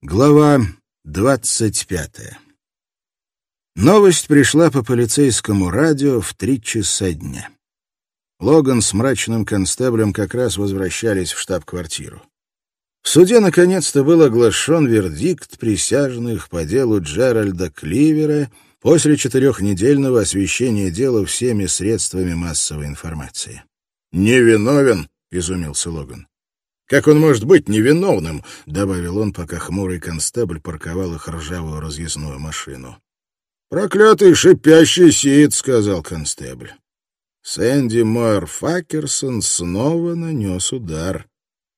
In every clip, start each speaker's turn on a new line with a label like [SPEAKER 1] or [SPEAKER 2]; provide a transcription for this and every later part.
[SPEAKER 1] Глава двадцать пятая. Новость пришла по полицейскому радио в три часа дня. Логан с мрачным констеблем как раз возвращались в штаб-квартиру. В суде наконец-то был оглашен вердикт присяжных по делу Джеральда Кливера после четырехнедельного освещения дела всеми средствами массовой информации. «Невиновен!» — изумился Логан. «Как он может быть невиновным?» — добавил он, пока хмурый констебль парковал их ржавую разъездную машину. «Проклятый шипящий сид», — сказал констебль. Сэнди Мойер Факерсон снова нанес удар.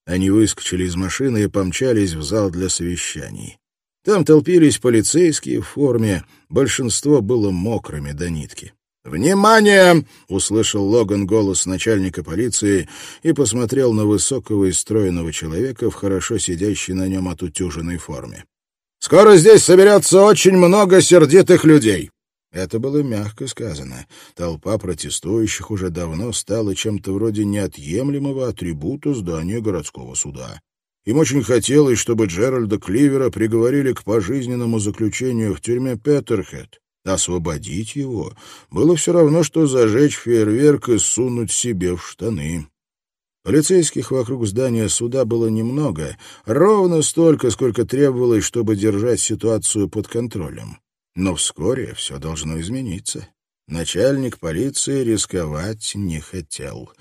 [SPEAKER 1] Они выскочили из машины и помчались в зал для совещаний. Там толпились полицейские в форме, большинство было мокрыми до нитки. «Внимание!» — услышал Логан голос начальника полиции и посмотрел на высокого и стройного человека в хорошо сидящей на нем отутюженной форме. «Скоро здесь соберется очень много сердитых людей!» Это было мягко сказано. Толпа протестующих уже давно стала чем-то вроде неотъемлемого атрибута здания городского суда. Им очень хотелось, чтобы Джеральда Кливера приговорили к пожизненному заключению в тюрьме Петерхед. Освободить его было все равно, что зажечь фейерверк и сунуть себе в штаны. Полицейских вокруг здания суда было немного, ровно столько, сколько требовалось, чтобы держать ситуацию под контролем. Но вскоре все должно измениться. Начальник полиции рисковать не хотел.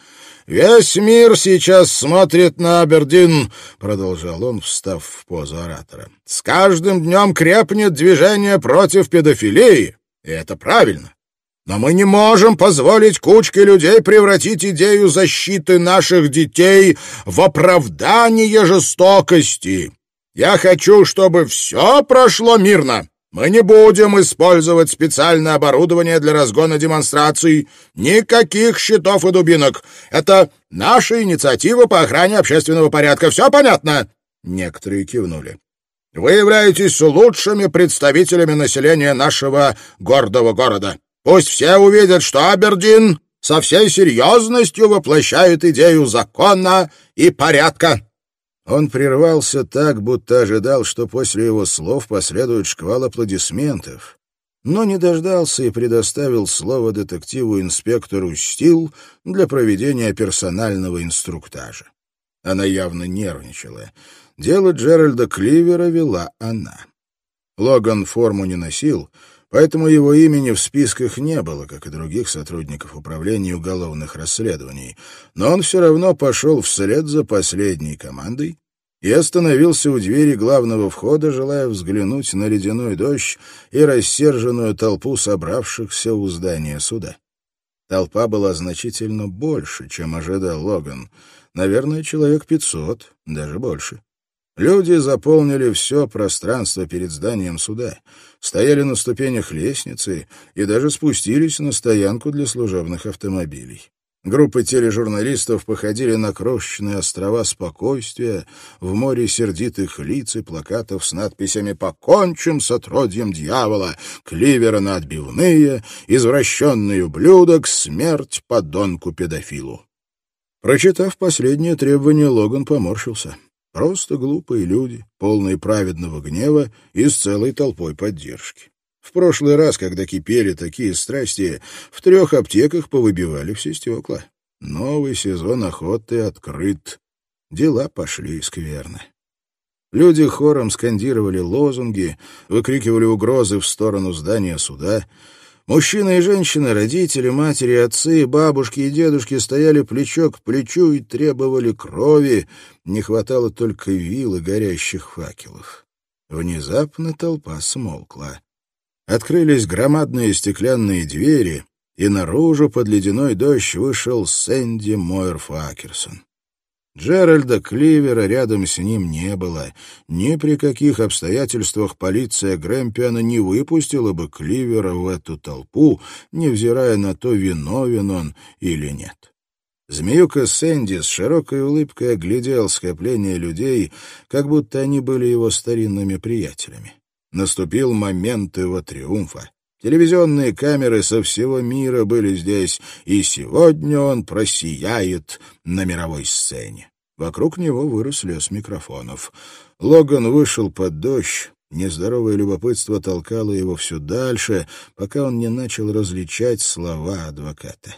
[SPEAKER 1] «Весь мир сейчас смотрит на Абердин», — продолжал он, встав в позу оратора. «С каждым днем крепнет движение против педофилии, и это правильно. Но мы не можем позволить кучке людей превратить идею защиты наших детей в оправдание жестокости. Я хочу, чтобы все прошло мирно. Мы не будем использовать специальное оборудование для разгона демонстраций. Никаких щитов и дубинок. Это наша инициатива по охране общественного порядка. Все понятно?» Некоторые кивнули. «Вы являетесь лучшими представителями населения нашего гордого города. Пусть все увидят, что Абердин со всей серьезностью воплощает идею закона и порядка». Он прервался так, будто ожидал, что после его слов последует шквал аплодисментов, но не дождался и предоставил слово детективу-инспектору Стил для проведения персонального инструктажа. Она явно нервничала. Дело Джеральда Кливера вела она. Логан форму не носил, поэтому его имени в списках не было, как и других сотрудников управления уголовных расследований, но он все равно пошел вслед за последней командой и остановился у двери главного входа, желая взглянуть на ледяной дождь и рассерженную толпу собравшихся у здания суда. Толпа была значительно больше, чем ожидал Логан. Наверное, человек пятьсот, даже больше. Люди заполнили все пространство перед зданием суда, стояли на ступенях лестницы и даже спустились на стоянку для служебных автомобилей. Группы тележурналистов походили на крошечные острова спокойствия в море сердитых лиц и плакатов с надписями «Покончим с отродьем дьявола», «Кливера на отбивные», «Извращенный ублюдок», «Смерть подонку-педофилу». Прочитав последнее требование, Логан поморщился. Просто глупые люди, полные праведного гнева и с целой толпой поддержки. В прошлый раз, когда кипели такие страсти, в трех аптеках повыбивали все стекла. Новый сезон охоты открыт. Дела пошли скверно. Люди хором скандировали лозунги, выкрикивали угрозы в сторону здания суда — Мужчины и женщины, родители, матери, отцы, бабушки и дедушки стояли плечо к плечу и требовали крови, не хватало только вил и горящих факелов. Внезапно толпа смолкла. Открылись громадные стеклянные двери, и наружу под ледяной дождь вышел Сэнди Мойер Факерсон. Джеральда Кливера рядом с ним не было. Ни при каких обстоятельствах полиция Грэмпиана не выпустила бы Кливера в эту толпу, невзирая на то, виновен он или нет. Змеюка Сэнди с широкой улыбкой оглядел скопление людей, как будто они были его старинными приятелями. Наступил момент его триумфа. Телевизионные камеры со всего мира были здесь, и сегодня он просияет на мировой сцене. Вокруг него вырос лес микрофонов. Логан вышел под дождь. Нездоровое любопытство толкало его все дальше, пока он не начал различать слова адвоката.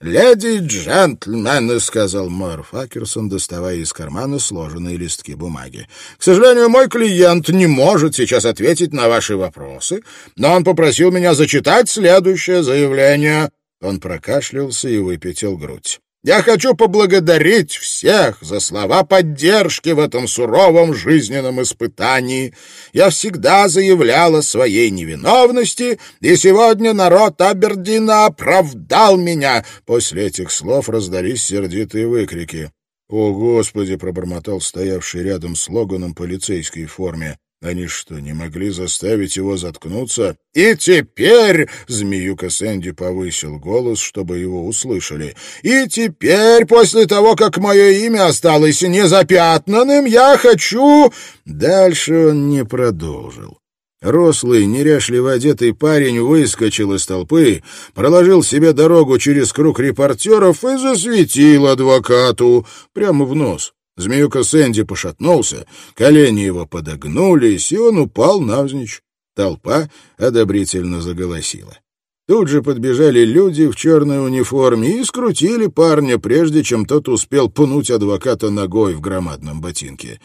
[SPEAKER 1] «Леди и джентльмены», — сказал мэр Факерсон, доставая из кармана сложенные листки бумаги. «К сожалению, мой клиент не может сейчас ответить на ваши вопросы, но он попросил меня зачитать следующее заявление». Он прокашлялся и выпятил грудь. Я хочу поблагодарить всех за слова поддержки в этом суровом жизненном испытании. Я всегда заявляла своей невиновности, и сегодня народ Абердина оправдал меня. После этих слов раздались сердитые выкрики. «О, Господи!» — пробормотал стоявший рядом с Логаном полицейской форме. Они что, не могли заставить его заткнуться? И теперь, змеюка Сэнди повысил голос, чтобы его услышали, и теперь, после того, как мое имя осталось незапятнанным, я хочу... Дальше он не продолжил. Рослый, неряшливо одетый парень выскочил из толпы, проложил себе дорогу через круг репортеров и засветил адвокату прямо в нос. Змеюка Сэнди пошатнулся, колени его подогнулись, и он упал навзничь. Толпа одобрительно заголосила. Тут же подбежали люди в черной униформе и скрутили парня, прежде чем тот успел пнуть адвоката ногой в громадном ботинке.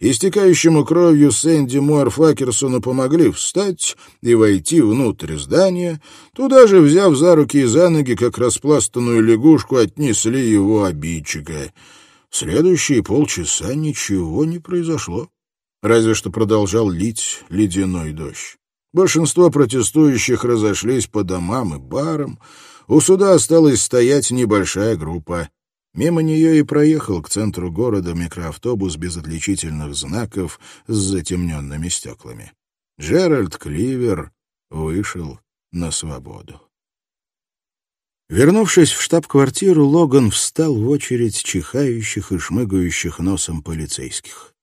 [SPEAKER 1] Истекающему кровью Сэнди Муэрфакерсону помогли встать и войти внутрь здания. Туда же, взяв за руки и за ноги, как распластанную лягушку, отнесли его обидчика — Следующие полчаса ничего не произошло, разве что продолжал лить ледяной дождь. Большинство протестующих разошлись по домам и барам, у суда осталась стоять небольшая группа. Мимо нее и проехал к центру города микроавтобус без отличительных знаков с затемненными стеклами. Джеральд Кливер вышел на свободу. Вернувшись в штаб-квартиру, Логан встал в очередь чихающих и шмыгающих носом полицейских.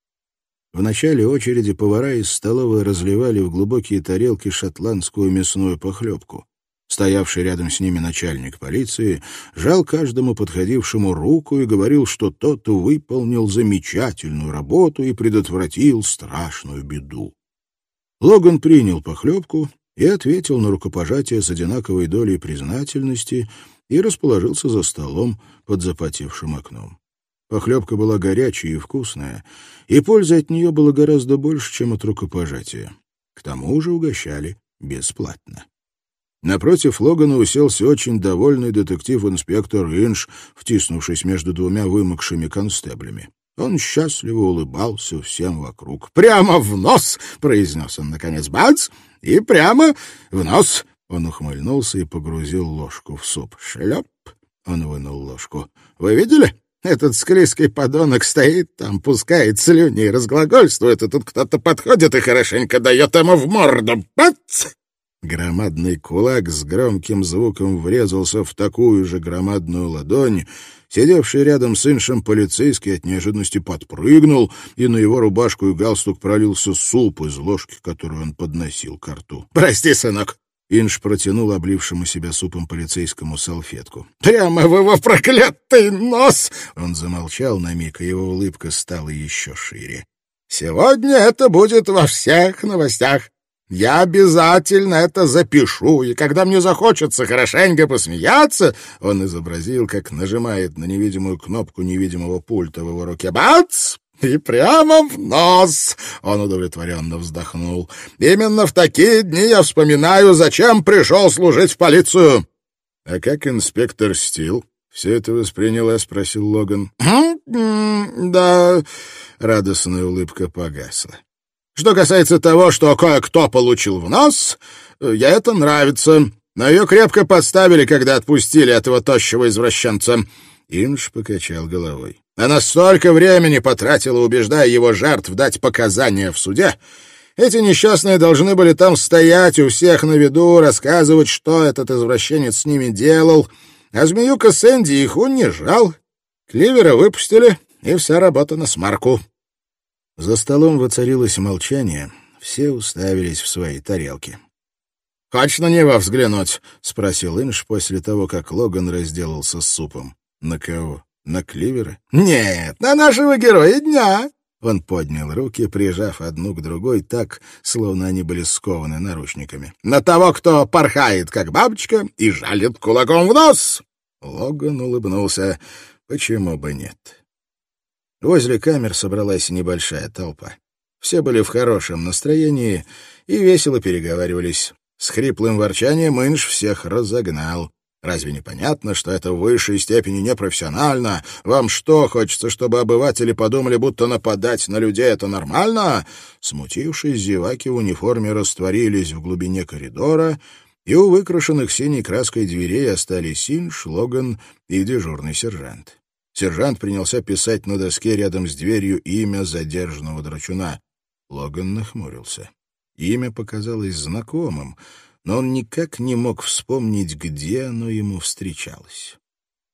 [SPEAKER 1] В начале очереди повара из столовой разливали в глубокие тарелки шотландскую мясную похлебку. Стоявший рядом с ними начальник полиции жал каждому подходившему руку и говорил, что тот выполнил замечательную работу и предотвратил страшную беду. Логан принял похлебку и ответил на рукопожатие с одинаковой долей признательности и расположился за столом под запотевшим окном. Похлебка была горячая и вкусная, и пользы от нее было гораздо больше, чем от рукопожатия. К тому же угощали бесплатно. Напротив Логана уселся очень довольный детектив-инспектор Инш, втиснувшись между двумя вымокшими констеблями. Он счастливо улыбался всем вокруг. «Прямо в нос!» — произнес он, наконец. «Бац! И прямо в нос!» Он ухмыльнулся и погрузил ложку в суп. «Шлеп!» — он вынул ложку. «Вы видели? Этот склизкий подонок стоит там, пускает слюни и разглагольствует, и тут кто-то подходит и хорошенько дает ему в морду. Бац!» Громадный кулак с громким звуком врезался в такую же громадную ладонь. Сидевший рядом с Иншем полицейский от неожиданности подпрыгнул, и на его рубашку и галстук пролился суп из ложки, которую он подносил к рту. «Прости, сынок!» Инш протянул облившему себя супом полицейскому салфетку. «Прямо в его проклятый нос!» Он замолчал на миг, и его улыбка стала еще шире. «Сегодня это будет во всех новостях. Я обязательно это запишу, и когда мне захочется хорошенько посмеяться, он изобразил, как нажимает на невидимую кнопку невидимого пульта в его руке. Бац! И прямо в нос!» — он удовлетворенно вздохнул. «Именно в такие дни я вспоминаю, зачем пришел служить в полицию». «А как инспектор Стил все это восприняла?» — спросил Логан. «Да...» — радостная улыбка погасла. Что касается того, что кое-кто получил в нос, я это нравится. Но ее крепко подставили, когда отпустили этого тощего извращенца». Инж покачал головой. Она столько времени потратила, убеждая его жертв дать показания в суде. Эти несчастные должны были там стоять у всех на виду, рассказывать, что этот извращенец с ними делал. А змеюка Сэнди их унижал. Кливера выпустили, и вся работа на смарку. За столом воцарилось молчание, все уставились в свои тарелки. «Хочешь на него взглянуть?» — спросил Инш после того, как Логан разделался с супом. «На кого? На Кливера?» «Нет, на нашего героя дня!» Он поднял руки, прижав одну к другой так, словно они были скованы наручниками. «На того, кто порхает, как бабочка, и жалит кулаком в нос!» Логан улыбнулся. «Почему бы нет?» Возле камер собралась небольшая толпа. Все были в хорошем настроении и весело переговаривались. С хриплым ворчанием Инж всех разогнал. Разве не понятно, что это в высшей степени непрофессионально? Вам что, хочется, чтобы обыватели подумали, будто нападать на людей — это нормально?» Смутившись, зеваки в униформе растворились в глубине коридора, и у выкрашенных синей краской дверей остались Инж, Логан и дежурный сержант. Сержант принялся писать на доске рядом с дверью имя задержанного драчуна. Логан нахмурился. Имя показалось знакомым, но он никак не мог вспомнить, где оно ему встречалось.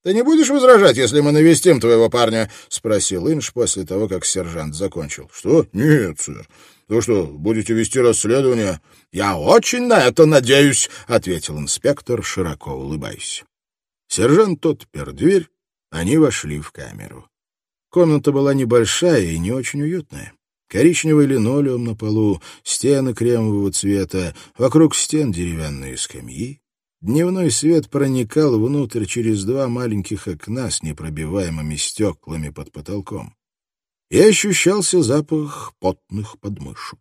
[SPEAKER 1] «Ты не будешь возражать, если мы навестим твоего парня?» — спросил Инш после того, как сержант закончил. «Что? Нет, сэр. Вы что, будете вести расследование?» «Я очень на это надеюсь», — ответил инспектор, широко улыбаясь. Сержант отпер дверь, они вошли в камеру. Комната была небольшая и не очень уютная. Коричневый линолеум на полу, стены кремового цвета, вокруг стен деревянные скамьи. Дневной свет проникал внутрь через два маленьких окна с непробиваемыми стеклами под потолком. И ощущался запах потных подмышек.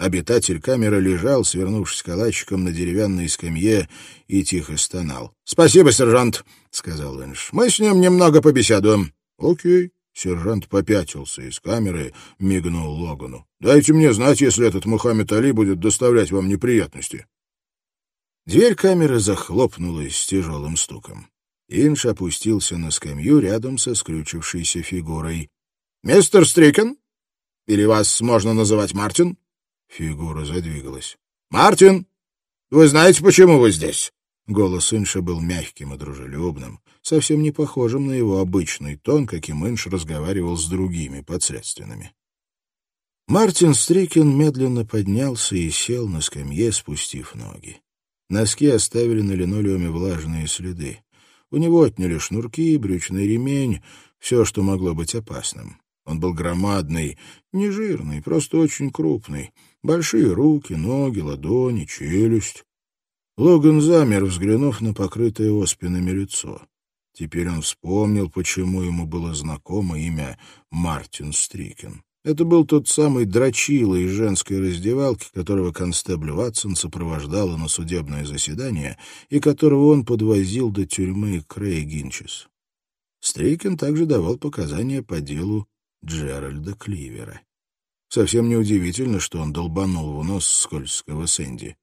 [SPEAKER 1] Обитатель камеры лежал, свернувшись калачиком на деревянной скамье, и тихо стонал. — Спасибо, сержант, — сказал Лэнш. — Мы с ним немного побеседуем. — Окей. Сержант попятился из камеры, мигнул Логану. «Дайте мне знать, если этот Мухаммед Али будет доставлять вам неприятности». Дверь камеры захлопнулась с тяжелым стуком. Инш опустился на скамью рядом со скрючившейся фигурой. «Мистер Стрикен? Или вас можно называть Мартин?» Фигура задвигалась. «Мартин, вы знаете, почему вы здесь?» Голос Инша был мягким и дружелюбным, совсем не похожим на его обычный тон, каким Инш разговаривал с другими подследственными. Мартин Стрикин медленно поднялся и сел на скамье, спустив ноги. Носки оставили на линолеуме влажные следы. У него отняли шнурки, брючный ремень, все, что могло быть опасным. Он был громадный, не жирный, просто очень крупный. Большие руки, ноги, ладони, челюсть. Логан замер, взглянув на покрытое оспинами лицо. Теперь он вспомнил, почему ему было знакомо имя Мартин Стрикен. Это был тот самый дрочила из женской раздевалки, которого констебль Ватсон сопровождала на судебное заседание и которого он подвозил до тюрьмы Крей Гинчес. Стрикен также давал показания по делу Джеральда Кливера. Совсем неудивительно, что он долбанул в нос скользкого Сэнди.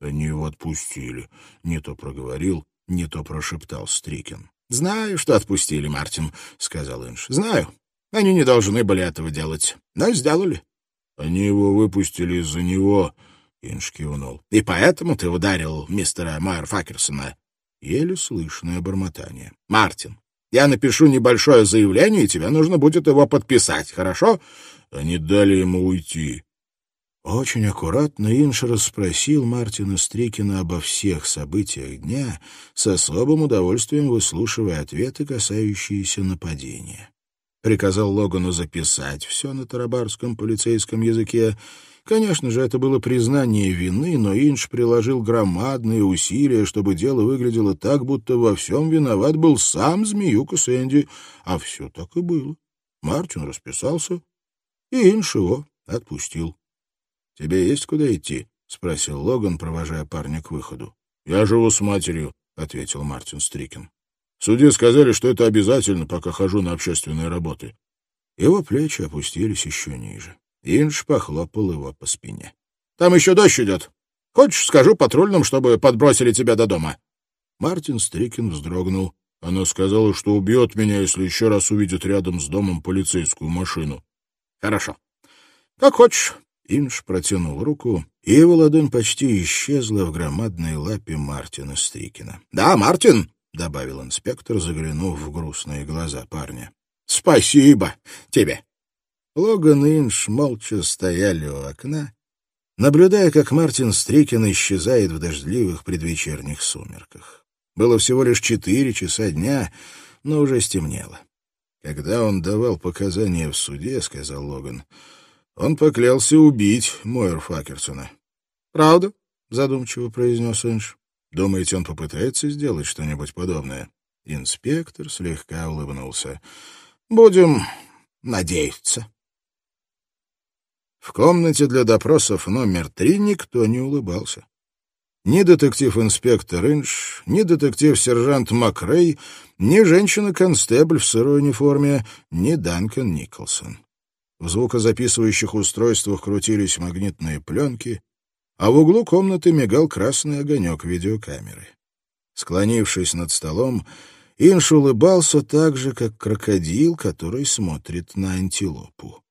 [SPEAKER 1] Они его отпустили. Не то проговорил, не то прошептал Стрикин. «Знаю, что отпустили, Мартин», — сказал Инш. «Знаю. Они не должны были этого делать, но сделали». «Они его выпустили из-за него», — Инш кивнул. «И поэтому ты ударил мистера Майер Факерсона?» Еле слышное бормотание. «Мартин, я напишу небольшое заявление, и тебе нужно будет его подписать, хорошо?» Они дали ему уйти. Очень аккуратно Инш расспросил Мартина Стрикина обо всех событиях дня, с особым удовольствием выслушивая ответы, касающиеся нападения. Приказал Логану записать все на тарабарском полицейском языке. Конечно же, это было признание вины, но Инш приложил громадные усилия, чтобы дело выглядело так, будто во всем виноват был сам Змеюка Сэнди. А все так и было. Мартин расписался, и Инш его отпустил. — Тебе есть куда идти? — спросил Логан, провожая парня к выходу. — Я живу с матерью, — ответил Мартин Стрикин. — Судьи сказали, что это обязательно, пока хожу на общественные работы. Его плечи опустились еще ниже. Инж похлопал его по спине. — Там еще дождь идет. Хочешь, скажу патрульным, чтобы подбросили тебя до дома? Мартин Стрикин вздрогнул. Она сказала, что убьет меня, если еще раз увидит рядом с домом полицейскую машину. — Хорошо. Как хочешь. Инш протянул руку, и его ладонь почти исчезла в громадной лапе Мартина Стрикина. «Да, Мартин!» — добавил инспектор, заглянув в грустные глаза парня. «Спасибо тебе!» Логан и Инш молча стояли у окна, наблюдая, как Мартин Стрикин исчезает в дождливых предвечерних сумерках. Было всего лишь четыре часа дня, но уже стемнело. Когда он давал показания в суде, — сказал Логан, — он поклялся убить Мойер Факерсона. — Правда? — задумчиво произнес Инж. — Думаете, он попытается сделать что-нибудь подобное? Инспектор слегка улыбнулся. — Будем надеяться. В комнате для допросов номер три никто не улыбался. Ни детектив-инспектор Инш, ни детектив-сержант Макрей, ни женщина-констебль в сырой униформе, ни Данкан Николсон. В звукозаписывающих устройствах крутились магнитные пленки, а в углу комнаты мигал красный огонек видеокамеры. Склонившись над столом, Инш улыбался так же, как крокодил, который смотрит на антилопу.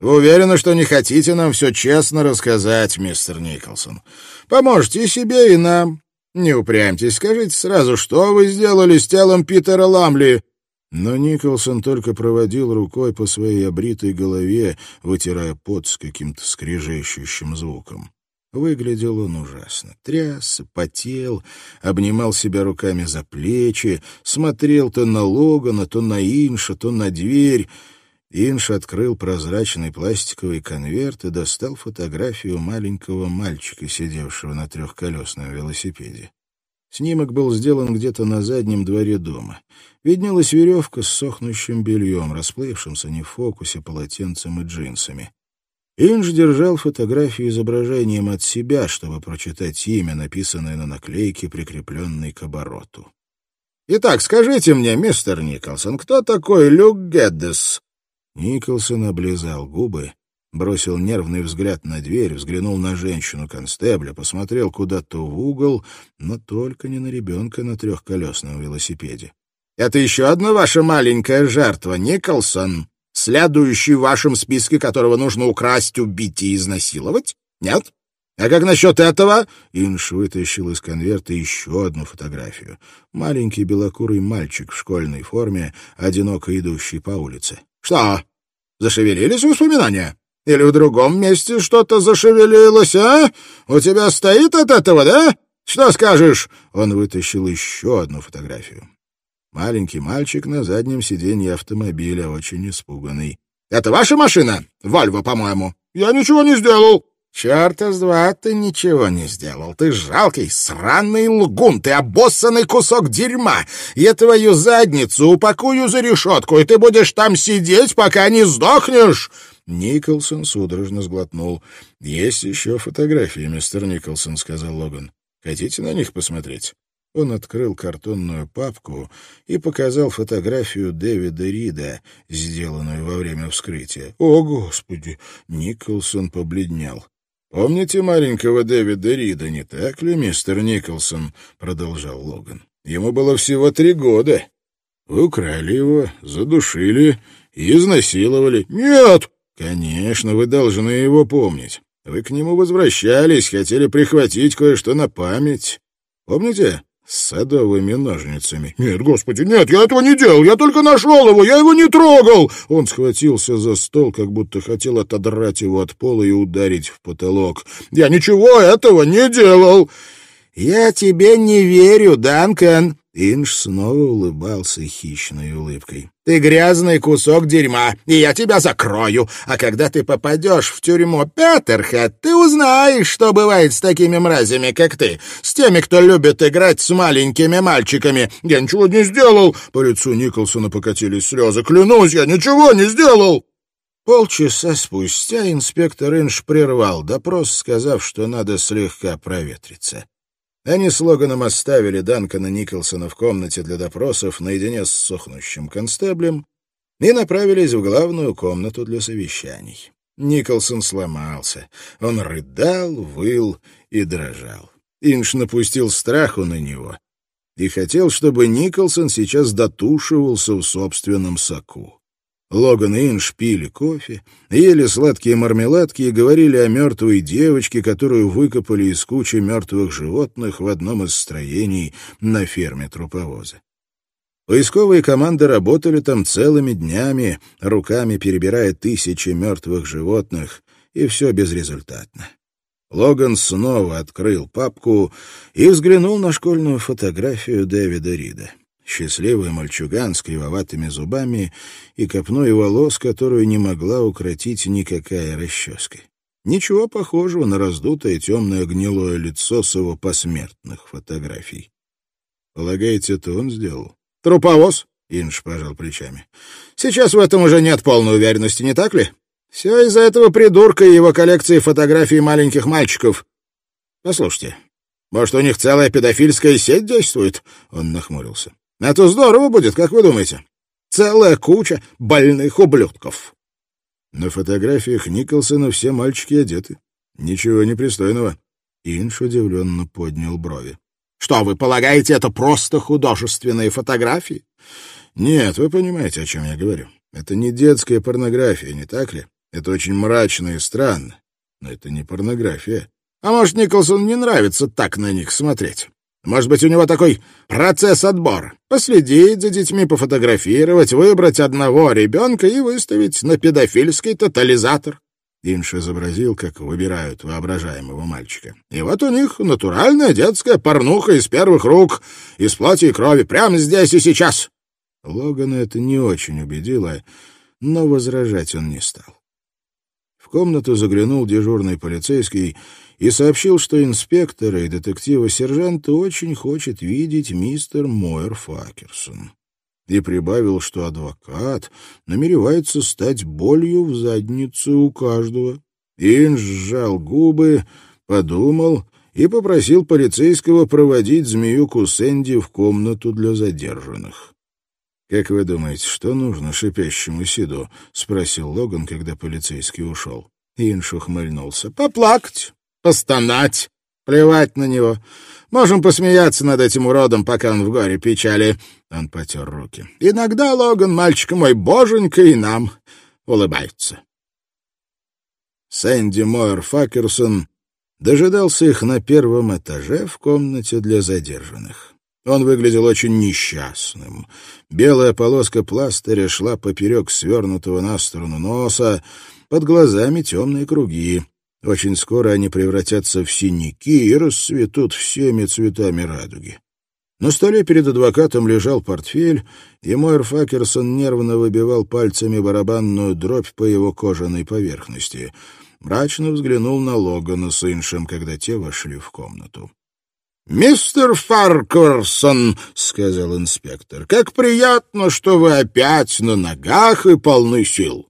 [SPEAKER 1] «Вы уверены, что не хотите нам все честно рассказать, мистер Николсон? Поможете и себе, и нам. Не упрямьтесь, скажите сразу, что вы сделали с телом Питера Ламли?» Но Николсон только проводил рукой по своей обритой голове, вытирая пот с каким-то скрежещущим звуком. Выглядел он ужасно. Трясся, потел, обнимал себя руками за плечи, смотрел то на Логана, то на Инша, то на дверь. Инш открыл прозрачный пластиковый конверт и достал фотографию маленького мальчика, сидевшего на трехколесном велосипеде. Снимок был сделан где-то на заднем дворе дома. Виднелась веревка с сохнущим бельем, расплывшимся не в фокусе полотенцем и джинсами. Инж держал фотографию изображением от себя, чтобы прочитать имя, написанное на наклейке, прикрепленной к обороту. «Итак, скажите мне, мистер Николсон, кто такой Люк Геддес?» Николсон облизал губы, бросил нервный взгляд на дверь, взглянул на женщину-констебля, посмотрел куда-то в угол, но только не на ребенка на трехколесном велосипеде. «Это еще одна ваша маленькая жертва, Николсон, следующий в вашем списке, которого нужно украсть, убить и изнасиловать? Нет? А как насчет этого?» Инш вытащил из конверта еще одну фотографию. Маленький белокурый мальчик в школьной форме, одиноко идущий по улице. Что, зашевелились воспоминания? Или в другом месте что-то зашевелилось, а? У тебя стоит от этого, да? Что скажешь?» Он вытащил еще одну фотографию. Маленький мальчик на заднем сиденье автомобиля, очень испуганный. «Это ваша машина? Вольво, по-моему». «Я ничего не сделал». «Черта с два ты ничего не сделал. Ты жалкий, сраный лгун, ты обоссанный кусок дерьма. Я твою задницу упакую за решетку, и ты будешь там сидеть, пока не сдохнешь!» Николсон судорожно сглотнул. «Есть еще фотографии, мистер Николсон», — сказал Логан. «Хотите на них посмотреть?» Он открыл картонную папку и показал фотографию Дэвида Рида, сделанную во время вскрытия. «О, Господи!» — Николсон побледнел. «Помните маленького Дэвида Рида, не так ли, мистер Николсон?» — продолжал Логан. «Ему было всего три года. Вы украли его, задушили и изнасиловали». «Нет!» «Конечно, вы должны его помнить. Вы к нему возвращались, хотели прихватить кое-что на память. Помните?» С садовыми ножницами. «Нет, господи, нет, я этого не делал, я только нашел его, я его не трогал!» Он схватился за стол, как будто хотел отодрать его от пола и ударить в потолок. «Я ничего этого не делал!» «Я тебе не верю, Данкан!» Инж снова улыбался хищной улыбкой. «Ты грязный кусок дерьма, и я тебя закрою. А когда ты попадешь в тюрьму Петерхед, ты узнаешь, что бывает с такими мразями, как ты, с теми, кто любит играть с маленькими мальчиками. Я ничего не сделал!» По лицу Николсона покатились слезы. «Клянусь, я ничего не сделал!» Полчаса спустя инспектор Инж прервал допрос, сказав, что надо слегка проветриться. Они с Логаном оставили Данкана Николсона в комнате для допросов наедине с сохнущим констеблем и направились в главную комнату для совещаний. Николсон сломался. Он рыдал, выл и дрожал. Инш напустил страху на него и хотел, чтобы Николсон сейчас дотушивался в собственном соку. Логан и Инж пили кофе, ели сладкие мармеладки и говорили о мертвой девочке, которую выкопали из кучи мертвых животных в одном из строений на ферме труповоза. Поисковые команды работали там целыми днями, руками перебирая тысячи мертвых животных, и все безрезультатно. Логан снова открыл папку и взглянул на школьную фотографию Дэвида Рида. Счастливый мальчуган с кривоватыми зубами и копной волос, которую не могла укротить никакая расческа. Ничего похожего на раздутое темное гнилое лицо с его посмертных фотографий. Полагаете, это он сделал?
[SPEAKER 2] Труповоз?
[SPEAKER 1] Инж пожал плечами.
[SPEAKER 2] Сейчас в этом уже нет полной уверенности, не так ли? Все из-за этого придурка и его коллекции фотографий маленьких мальчиков. Послушайте, может, у них целая педофильская сеть действует? Он нахмурился. Это здорово будет, как вы думаете? Целая куча больных ублюдков.
[SPEAKER 1] На фотографиях Николсона все мальчики одеты. Ничего непристойного. Инш удивленно поднял брови.
[SPEAKER 2] Что, вы полагаете, это просто художественные фотографии?
[SPEAKER 1] Нет, вы понимаете, о чем я говорю. Это не детская порнография, не так ли? Это очень мрачно и странно. Но это не порнография.
[SPEAKER 2] А может, Николсон не нравится так на них смотреть? Может быть, у него такой процесс отбора. Последить за детьми, пофотографировать, выбрать одного ребенка и выставить на педофильский тотализатор.
[SPEAKER 1] Инш изобразил, как выбирают воображаемого мальчика.
[SPEAKER 2] И вот у них натуральная детская порнуха из первых рук, из плоти и крови, прямо здесь и сейчас.
[SPEAKER 1] Логана это не очень убедило, но возражать он не стал. В комнату заглянул дежурный полицейский и сообщил, что инспектора и детектива-сержанта очень хочет видеть мистер Мойер Факерсон. И прибавил, что адвокат намеревается стать болью в задницу у каждого. Инж сжал губы, подумал и попросил полицейского проводить змеюку Сэнди в комнату для задержанных. «Как вы думаете, что нужно шипящему Сиду?» — спросил Логан, когда полицейский ушел. Инш ухмыльнулся.
[SPEAKER 2] «Поплакать, постонать, плевать на него. Можем посмеяться над этим уродом, пока он в горе печали». Он потер руки. «Иногда, Логан, мальчик мой, боженька, и нам улыбаются».
[SPEAKER 1] Сэнди Мойер Факерсон дожидался их на первом этаже в комнате для задержанных. Он выглядел очень несчастным. Белая полоска пластыря шла поперек свернутого на сторону носа, под глазами темные круги. Очень скоро они превратятся в синяки и расцветут всеми цветами радуги. На столе перед адвокатом лежал портфель, и Мойер Факерсон нервно выбивал пальцами барабанную дробь по его кожаной поверхности. Мрачно взглянул на Логана с Иншем, когда те вошли в комнату.
[SPEAKER 2] «Мистер Фаркерсон», — сказал инспектор, — «как приятно, что вы опять на ногах и полны сил.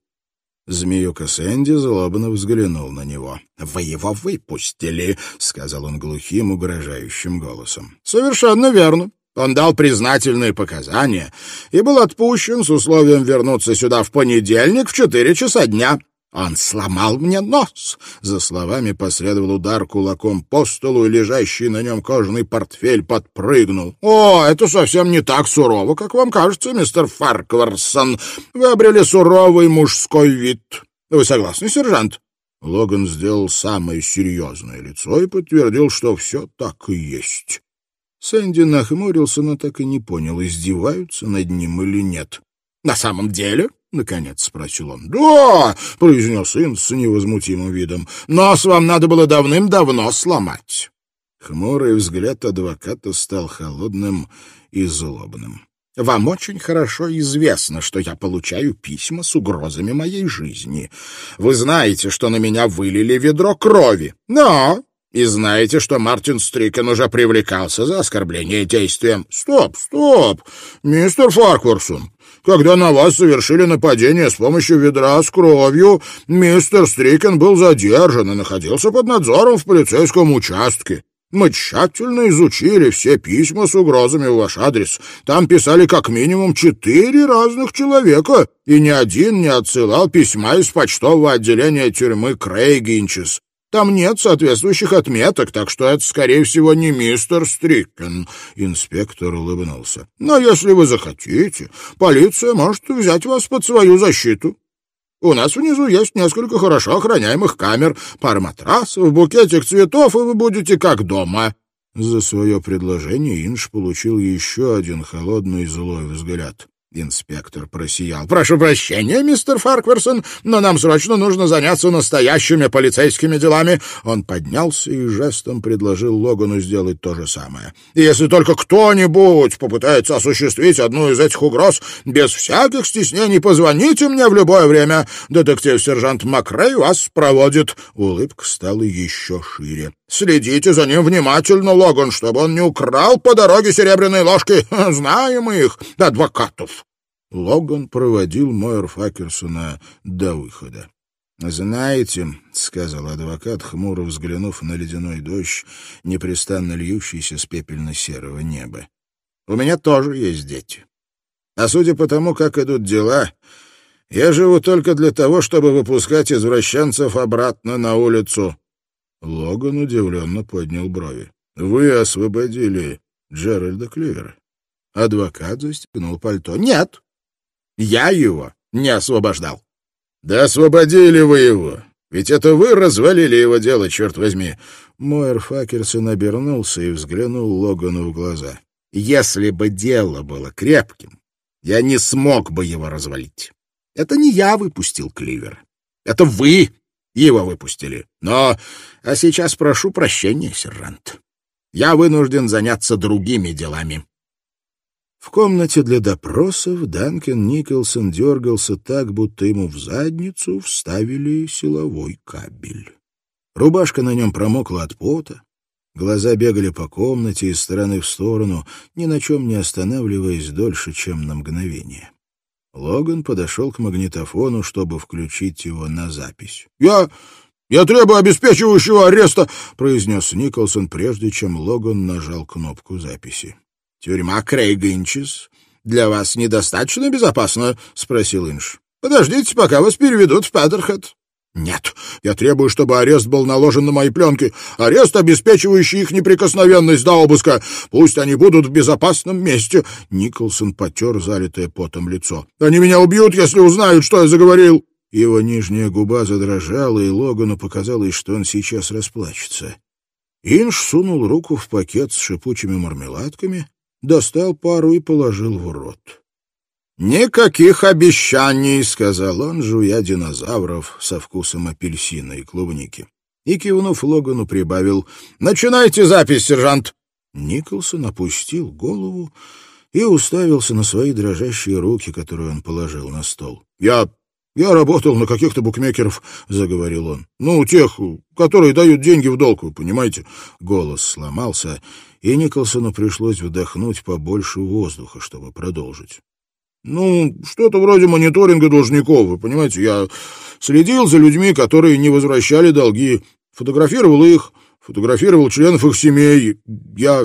[SPEAKER 1] Змеюка Сэнди злобно взглянул на него.
[SPEAKER 2] «Вы его выпустили», — сказал он глухим, угрожающим голосом.
[SPEAKER 1] «Совершенно верно. Он дал признательные показания и был отпущен с условием вернуться сюда в понедельник в четыре часа дня.
[SPEAKER 2] «Он сломал мне нос!» За словами последовал удар кулаком по столу, и лежащий на нем кожаный портфель подпрыгнул. «О, это совсем не так сурово, как вам кажется, мистер Фаркварсон. Вы обрели суровый мужской вид. Вы согласны, сержант?»
[SPEAKER 1] Логан сделал самое серьезное лицо и подтвердил, что все так и есть. Сэнди нахмурился, но так и не понял, издеваются над ним или нет.
[SPEAKER 2] «На самом деле?» — наконец спросил он.
[SPEAKER 1] «Да!» — произнес сын с невозмутимым видом. «Нос вам надо было давным-давно сломать». Хмурый взгляд адвоката стал холодным и злобным.
[SPEAKER 2] «Вам очень хорошо известно, что я получаю письма с угрозами моей жизни. Вы знаете, что на меня вылили ведро крови. Но и знаете, что Мартин Стрикен уже привлекался за оскорбление действием. Стоп, стоп, мистер Фаркварсон. Когда на вас совершили нападение с помощью ведра с кровью, мистер Стрикен был задержан и находился под надзором в полицейском участке. Мы тщательно изучили все письма с угрозами в ваш адрес. Там писали как минимум четыре разных человека, и ни один не отсылал письма из почтового отделения тюрьмы Крейгинчес. Там нет соответствующих отметок, так что это, скорее всего, не мистер Стрикен. Инспектор улыбнулся. Но если вы захотите, полиция может взять вас под свою защиту. У нас внизу есть несколько хорошо охраняемых камер, пара матрасов, букетик цветов, и вы будете как дома».
[SPEAKER 1] За свое предложение Инш получил еще один холодный злой взгляд.
[SPEAKER 2] Инспектор просиял. «Прошу прощения, мистер Фаркверсон, но нам срочно нужно заняться настоящими полицейскими делами». Он поднялся и жестом предложил Логану сделать то же самое. «Если только кто-нибудь попытается осуществить одну из этих угроз, без всяких стеснений позвоните мне в любое время. Детектив-сержант Макрей вас проводит». Улыбка стала еще шире. «Следите за ним внимательно, Логан, чтобы он не украл по дороге серебряные ложки. Знаем мы их, адвокатов». Логан проводил Мойер Факерсона до выхода. «Знаете», — сказал адвокат, хмуро взглянув на ледяной дождь, непрестанно льющийся с пепельно-серого неба, — «у меня тоже есть дети. А судя по тому, как идут дела, я живу только для того, чтобы выпускать извращенцев обратно на улицу». Логан удивленно поднял брови. «Вы освободили Джеральда Кливера?» Адвокат застегнул пальто. «Нет, я его не освобождал. Да освободили вы его. Ведь это вы развалили его дело, черт возьми. Мойер Факерсон обернулся и взглянул Логану в глаза. Если бы дело было крепким, я не смог бы его развалить. Это не я выпустил Кливер. Это вы его выпустили. Но... А сейчас прошу прощения, сержант. Я вынужден заняться другими делами. В комнате для допросов Данкен Николсон дергался так, будто ему в задницу вставили силовой кабель. Рубашка на нем промокла от пота, глаза бегали по комнате из стороны в сторону, ни на чем не останавливаясь дольше, чем на мгновение. Логан подошел к магнитофону, чтобы включить его на запись. «Я... я требую обеспечивающего ареста!» — произнес Николсон, прежде чем Логан нажал кнопку записи. «Тюрьма Крейга Инчес для вас недостаточно безопасна?» — спросил Инш. «Подождите, пока вас переведут в Паттерхед». «Нет, я требую, чтобы арест был наложен на мои пленки. Арест, обеспечивающий их неприкосновенность до обыска. Пусть они будут в безопасном месте». Николсон потер залитое потом лицо. «Они меня убьют, если узнают, что я заговорил». Его нижняя губа задрожала, и Логану показалось, что он сейчас расплачется. Инш сунул руку в пакет с шипучими мармеладками, достал пару и положил в рот. «Никаких обещаний», — сказал он, жуя динозавров со вкусом апельсина и клубники. И, кивнув Логану, прибавил «Начинайте запись, сержант!» Николсон опустил голову и уставился на свои дрожащие руки, которые он положил на стол. «Я... я работал на каких-то букмекеров», — заговорил он. «Ну, тех, которые дают деньги в долг, вы понимаете?» Голос сломался, и Николсону пришлось вдохнуть побольше воздуха, чтобы продолжить. «Ну, что-то вроде мониторинга должников, вы понимаете, я следил за людьми, которые не возвращали долги, фотографировал их, фотографировал членов их семей, я...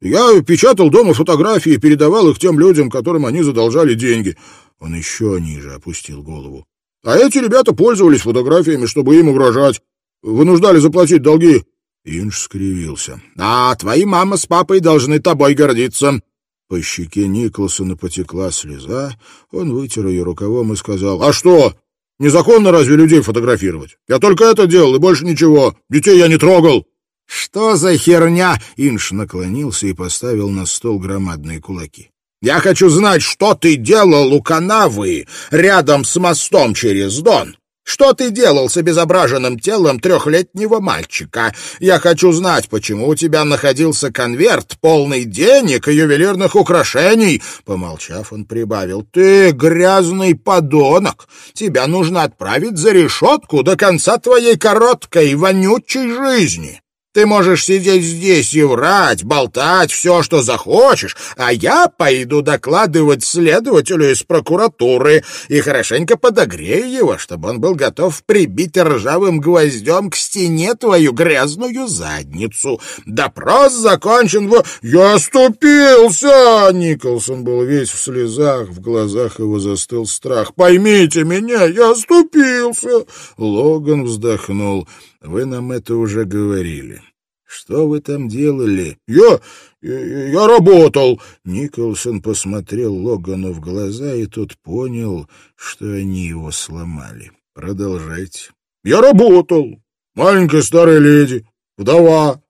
[SPEAKER 2] Я печатал дома фотографии и передавал их тем людям, которым они задолжали деньги». Он еще ниже опустил голову. «А эти ребята пользовались фотографиями, чтобы им угрожать, вынуждали заплатить долги». Инж скривился. «А твои мама с папой должны тобой гордиться». По щеке Николсона потекла слеза, он вытер ее рукавом и сказал, «А что, незаконно разве людей фотографировать? Я только это делал и больше ничего. Детей я не трогал». «Что за херня?» — Инш наклонился и поставил на стол громадные кулаки. «Я хочу знать, что ты делал у канавы рядом с мостом через Дон. Что ты делал с обезображенным телом трехлетнего мальчика? Я хочу знать, почему у тебя находился конверт, полный денег и ювелирных украшений. Помолчав, он прибавил. Ты грязный подонок. Тебя нужно отправить за решетку до конца твоей короткой, вонючей жизни. Ты можешь сидеть здесь и врать, болтать все, что захочешь, а я пойду докладывать следователю из прокуратуры и хорошенько подогрею его, чтобы он был готов прибить ржавым гвоздем к стене твою грязную задницу. Допрос закончен в... Я оступился! Николсон был весь в слезах, в глазах его застыл страх. Поймите меня, я оступился! Логан вздохнул. Вы нам это уже говорили. Что вы там делали? Я... я работал. Николсон посмотрел Логану в глаза, и тот понял, что они его сломали. Продолжайте. Я работал. Маленькая старая леди, вдова.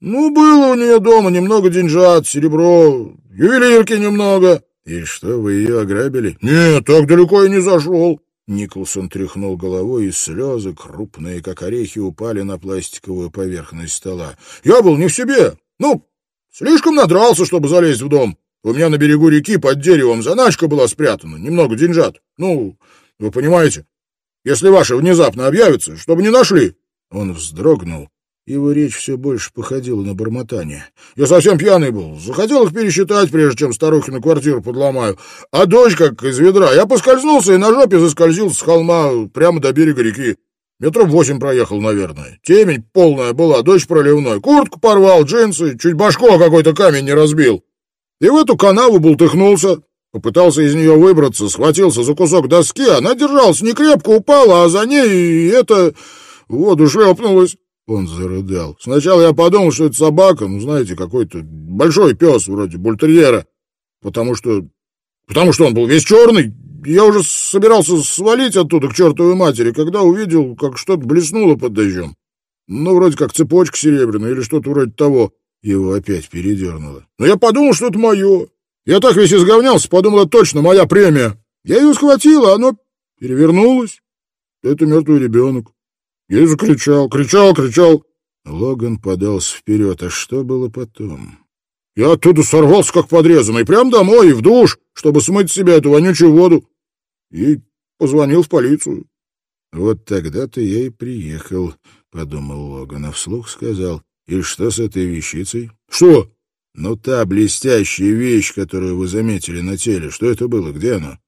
[SPEAKER 2] Ну, было у нее дома немного деньжат, серебро, ювелирки немного.
[SPEAKER 1] И что, вы ее ограбили?
[SPEAKER 2] Нет, так далеко я не зашел. Николсон тряхнул головой, и слезы, крупные, как орехи, упали на пластиковую поверхность стола. «Я был не в себе. Ну, слишком надрался, чтобы залезть в дом. У меня на берегу реки под деревом заначка была спрятана, немного деньжат. Ну, вы понимаете, если ваши внезапно объявятся, чтобы не нашли».
[SPEAKER 1] Он вздрогнул его речь все больше походила на бормотание.
[SPEAKER 2] «Я совсем пьяный был. Захотел их пересчитать, прежде чем старухи на квартиру подломаю. А дождь как из ведра. Я поскользнулся и на жопе заскользил с холма прямо до берега реки. Метров восемь проехал, наверное. Темень полная была, дождь проливной. Куртку порвал, джинсы, чуть башку какой-то камень не разбил. И в эту канаву бултыхнулся. Попытался из нее выбраться, схватился за кусок доски. Она держалась не крепко, упала, а за ней это... в воду шлепнулась. Он зарыдал. Сначала я подумал, что это собака, ну, знаете, какой-то большой пес, вроде бультерьера, потому что... потому что он был весь черный. Я уже собирался свалить оттуда к чертовой матери, когда увидел, как что-то блеснуло под дождем. Ну, вроде как цепочка серебряная или что-то вроде того. Его опять передернуло. Но я подумал, что это мое. Я так весь изговнялся, подумал, это точно моя премия. Я ее схватил, а оно перевернулось. Это мертвый ребенок. Я закричал, кричал, кричал.
[SPEAKER 1] Логан подался вперед. А что было потом?
[SPEAKER 2] Я оттуда сорвался, как подрезанный, прямо домой и в душ, чтобы смыть с себя эту вонючую воду. И позвонил в полицию.
[SPEAKER 1] Вот тогда-то я и приехал, — подумал Логан, а вслух сказал. И что с этой вещицей?
[SPEAKER 2] Что?
[SPEAKER 1] Ну, та блестящая вещь, которую вы заметили на теле. Что это было? Где она?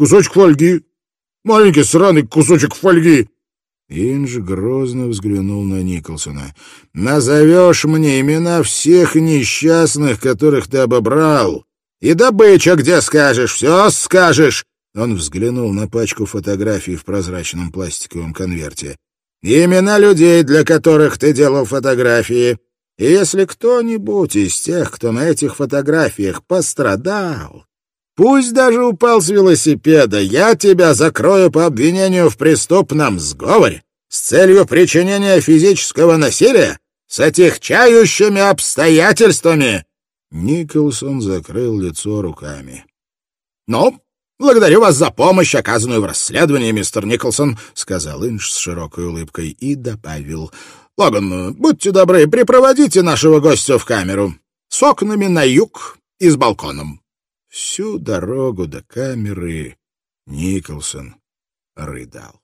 [SPEAKER 2] Кусочек фольги. Маленький сраный кусочек фольги.
[SPEAKER 1] Индж грозно взглянул на Николсона. «Назовешь мне имена всех несчастных, которых ты обобрал, и добыча где скажешь, все скажешь!» Он взглянул на пачку фотографий в прозрачном пластиковом конверте. «Имена людей, для которых ты делал фотографии. И если кто-нибудь из тех, кто на этих фотографиях пострадал, Пусть даже упал с велосипеда, я тебя закрою по обвинению в преступном сговоре с целью причинения физического насилия с отягчающими обстоятельствами. Николсон закрыл лицо руками. — Ну, благодарю вас за помощь, оказанную в расследовании, мистер Николсон, — сказал Инж с широкой улыбкой и добавил. — Логан, будьте добры, припроводите нашего гостя в камеру с окнами на юг и с балконом. Всю дорогу до камеры Николсон рыдал.